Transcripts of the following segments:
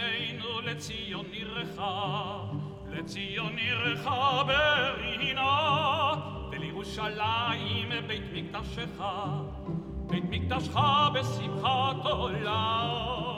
חיינו לציון עירך, לציון עירך ברינה, ולירושלים בית מקדשך, בית מקדשך בשמחת עולם.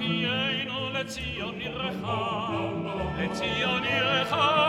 Zion irecha, et Zion irecha,